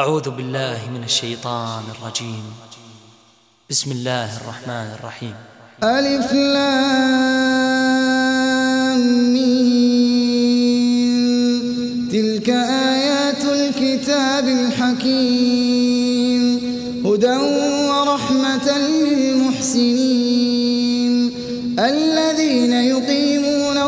أعوذ بالله من الشيطان الرجيم. بسم الله الرحمن الرحيم. ألف لام مين تلك آيات الكتاب الحكيم. هدى ورحمة للمحسنين. الذين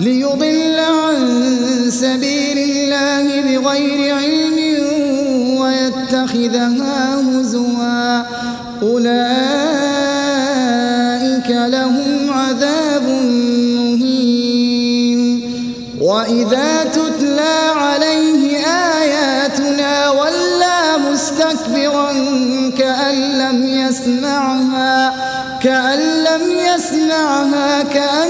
ليضل عن سبيل الله بغير علم ويتخذها هزوا. أولئك لهم عذاب مهين. وإذا تتلى عليه آياتنا ولى مستكبرا كأن لم يسمعها كأن لم يسمعها كأن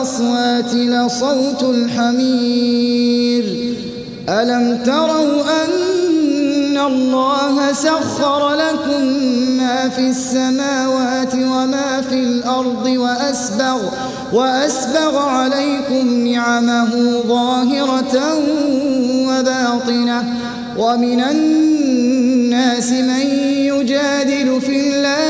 الأصوات لصوت الحمير. ألم تروا أن الله سخر لكم ما في السماوات وما في الأرض وأسبغ, وأسبغ عليكم نعمه ظاهرة وباطنة. ومن الناس من يجادل في الله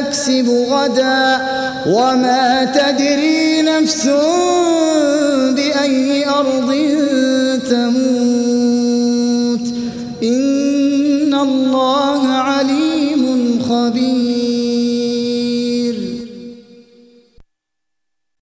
تكسب غدا وما تدري نفس بأي أرض